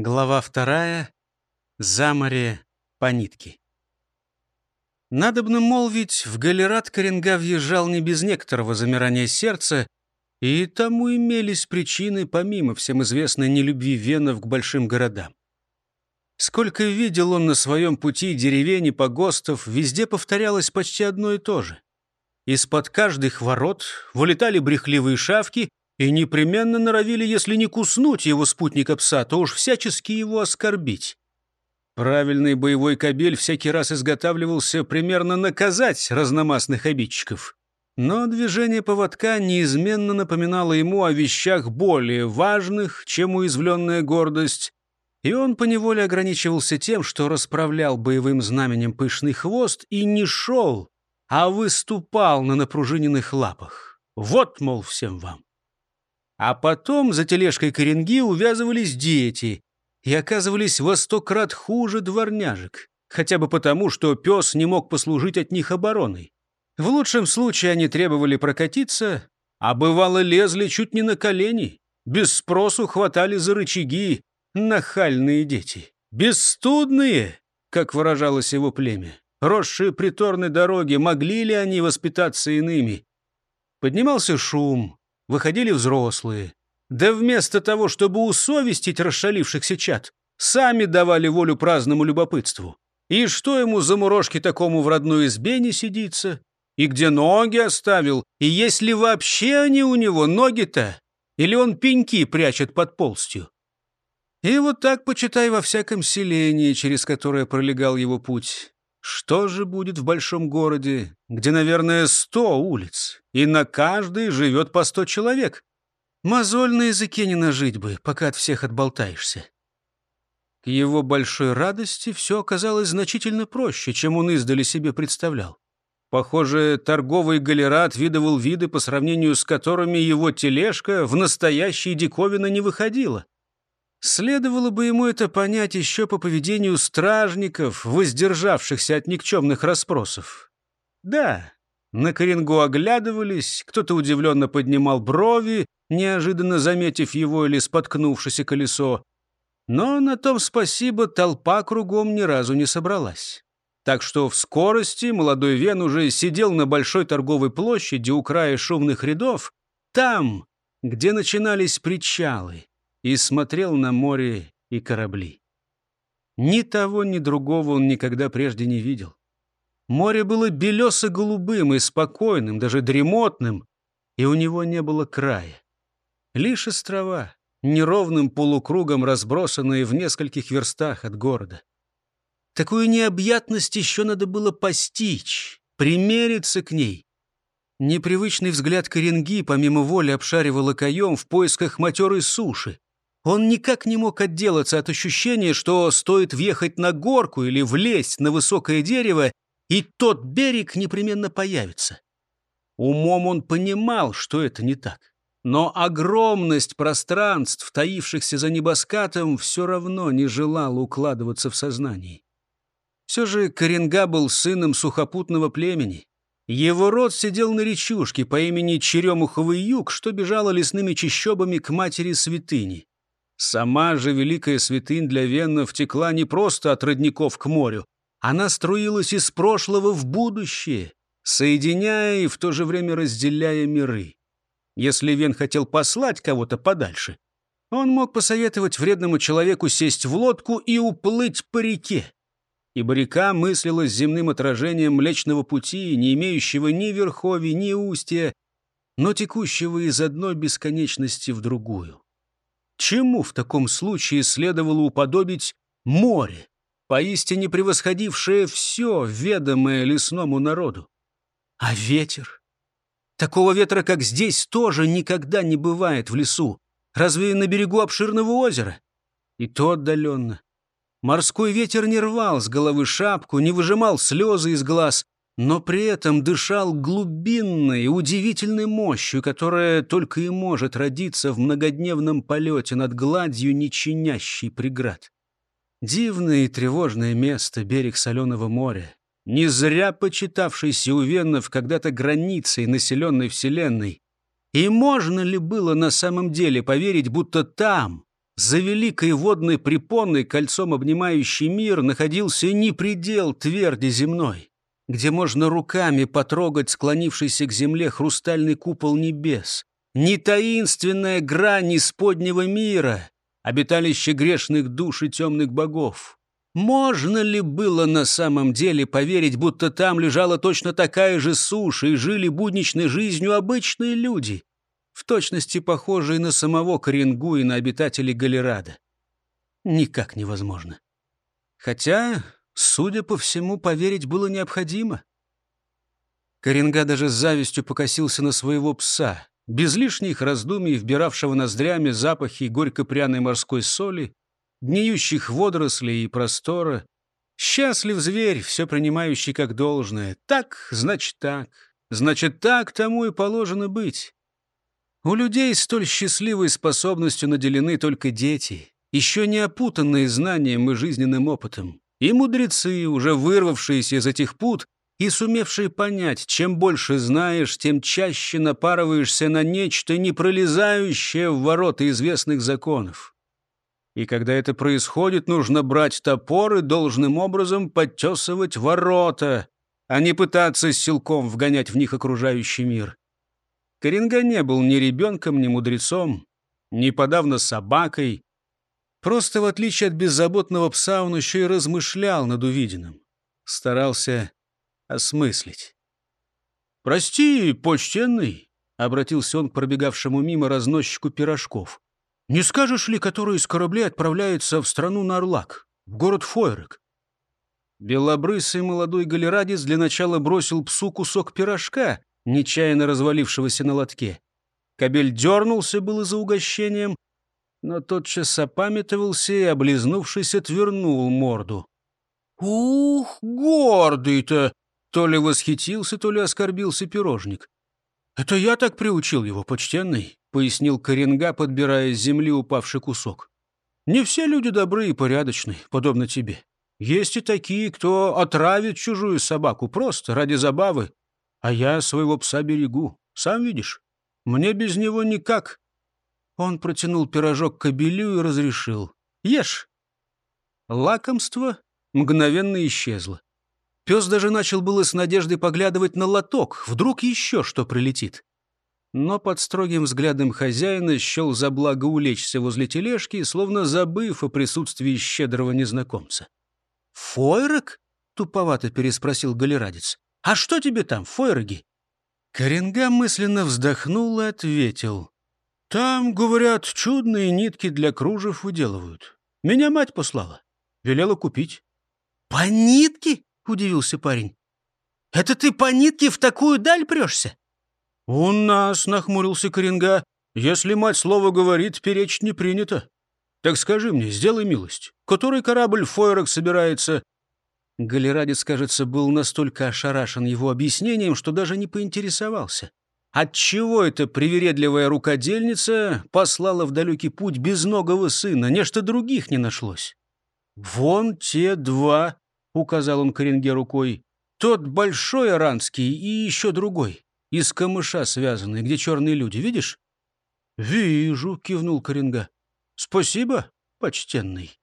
Глава вторая. За море по нитке. Надобно молвить, в Галерат Коренга въезжал не без некоторого замирания сердца, и тому имелись причины, помимо всем известной нелюбви венов к большим городам. Сколько видел он на своем пути деревень и погостов, везде повторялось почти одно и то же. Из-под каждых ворот вылетали брехливые шавки и непременно норовили, если не куснуть его спутника пса, то уж всячески его оскорбить. Правильный боевой кобель всякий раз изготавливался примерно наказать разномастных обидчиков. Но движение поводка неизменно напоминало ему о вещах более важных, чем уязвленная гордость, и он поневоле ограничивался тем, что расправлял боевым знаменем пышный хвост и не шел, а выступал на напружиненных лапах. Вот, мол, всем вам. А потом за тележкой коренги увязывались дети и оказывались во сто крат хуже дворняжек, хотя бы потому, что пес не мог послужить от них обороной. В лучшем случае они требовали прокатиться, а бывало лезли чуть не на колени, без спросу хватали за рычаги нахальные дети. Бесстудные, как выражалось его племя, росшие приторной дороги, могли ли они воспитаться иными? Поднимался шум, выходили взрослые. Да вместо того, чтобы усовестить расшалившихся чад, сами давали волю праздному любопытству. И что ему за мурашки такому в родной избе не сидится? И где ноги оставил? И есть ли вообще они у него, ноги-то? Или он пеньки прячет под полстью? И вот так, почитай, во всяком селении, через которое пролегал его путь. Что же будет в большом городе, где, наверное, сто улиц, и на каждой живет по сто человек? Мозоль на языке не нажить бы, пока от всех отболтаешься. К его большой радости все оказалось значительно проще, чем он издали себе представлял. Похоже, торговый галерат видывал виды, по сравнению с которыми его тележка в настоящей диковины не выходила. Следовало бы ему это понять еще по поведению стражников, воздержавшихся от никчемных расспросов. Да, на Коренгу оглядывались, кто-то удивленно поднимал брови, неожиданно заметив его или споткнувшееся колесо. Но на том спасибо толпа кругом ни разу не собралась. Так что в скорости молодой Вен уже сидел на большой торговой площади у края шумных рядов, там, где начинались причалы, и смотрел на море и корабли. Ни того, ни другого он никогда прежде не видел. Море было белесо-голубым и спокойным, даже дремотным, и у него не было края. Лишь острова, неровным полукругом разбросанные в нескольких верстах от города. Такую необъятность еще надо было постичь, примериться к ней. Непривычный взгляд коренги помимо воли обшаривал окоем в поисках матерой суши. Он никак не мог отделаться от ощущения, что стоит въехать на горку или влезть на высокое дерево, и тот берег непременно появится. Умом он понимал, что это не так. Но огромность пространств, таившихся за небоскатом, все равно не желала укладываться в сознании. Все же Коренга был сыном сухопутного племени. Его род сидел на речушке по имени Черемуховый юг, что бежала лесными чащобами к матери святыни. Сама же великая святынь для веннов текла не просто от родников к морю. Она струилась из прошлого в будущее, соединяя и в то же время разделяя миры. Если Вен хотел послать кого-то подальше, он мог посоветовать вредному человеку сесть в лодку и уплыть по реке. Ибо река мыслилась земным отражением Млечного Пути, не имеющего ни верховий, ни устья, но текущего из одной бесконечности в другую. Чему в таком случае следовало уподобить море, поистине превосходившее все, ведомое лесному народу? А ветер? Такого ветра, как здесь, тоже никогда не бывает в лесу. Разве на берегу обширного озера? И то отдаленно. Морской ветер не рвал с головы шапку, не выжимал слезы из глаз, но при этом дышал глубинной, удивительной мощью, которая только и может родиться в многодневном полете над гладью, не чинящей преград. Дивное и тревожное место, берег соленого моря, не зря почитавшийся у веннов когда-то границей населенной вселенной. И можно ли было на самом деле поверить, будто там, За великой водной препоной, кольцом обнимающий мир, находился не предел тверди земной, где можно руками потрогать склонившийся к земле хрустальный купол небес, не таинственная грань исподнего мира, обиталище грешных душ и темных богов. Можно ли было на самом деле поверить, будто там лежала точно такая же суша и жили будничной жизнью обычные люди, в точности похожие на самого Коренгу и на обитателей Галерада. Никак невозможно. Хотя, судя по всему, поверить было необходимо. Коренга даже с завистью покосился на своего пса, без лишних раздумий вбиравшего ноздрями запахи горько-пряной морской соли, гниющих водорослей и простора. Счастлив зверь, все принимающий как должное. Так, значит так. Значит, так тому и положено быть. У людей столь счастливой способностью наделены только дети, еще не опутанные знанием и жизненным опытом, и мудрецы, уже вырвавшиеся из этих пут и сумевшие понять, чем больше знаешь, тем чаще напарываешься на нечто, не пролезающее в ворота известных законов. И когда это происходит, нужно брать топор и должным образом подтесывать ворота, а не пытаться силком вгонять в них окружающий мир. Коренга не был ни ребенком, ни мудрецом, ни подавно собакой. Просто, в отличие от беззаботного пса, он еще и размышлял над увиденным. Старался осмыслить. «Прости, почтенный», — обратился он к пробегавшему мимо разносчику пирожков. «Не скажешь ли, который из кораблей отправляется в страну Нарлак, в город Фойрек?» Белобрысый молодой галерадец для начала бросил псу кусок пирожка, нечаянно развалившегося на лотке. Кобель дернулся было за угощением, но тотчас опамятовался и, облизнувшись, отвернул морду. «Ух, гордый-то!» То ли восхитился, то ли оскорбился пирожник. «Это я так приучил его, почтенный», — пояснил Коренга, подбирая с земли упавший кусок. «Не все люди добры и порядочны, подобно тебе. Есть и такие, кто отравит чужую собаку просто ради забавы, а я своего пса берегу, сам видишь. Мне без него никак. Он протянул пирожок к кобелю и разрешил. Ешь. Лакомство мгновенно исчезло. Пес даже начал было с надеждой поглядывать на лоток. Вдруг еще что прилетит. Но под строгим взглядом хозяина счел за благо улечься возле тележки, словно забыв о присутствии щедрого незнакомца. «Фойрок?» — туповато переспросил галерадец. «А что тебе там, Фойроги?» Коренга мысленно вздохнул и ответил. «Там, говорят, чудные нитки для кружев выделывают. Меня мать послала. Велела купить». «По нитке?» — удивился парень. «Это ты по нитке в такую даль прешься?» «У нас», — нахмурился Коренга, — «если мать слово говорит, перечь не принято. Так скажи мне, сделай милость, который корабль Фойрок собирается Галерадец, кажется, был настолько ошарашен его объяснением, что даже не поинтересовался. Отчего эта привередливая рукодельница послала в далекий путь безногого сына? Нечто других не нашлось. «Вон те два», — указал он Коренге рукой. «Тот большой аранский и еще другой, из камыша связанный, где черные люди, видишь?» «Вижу», — кивнул Коренга. «Спасибо, почтенный».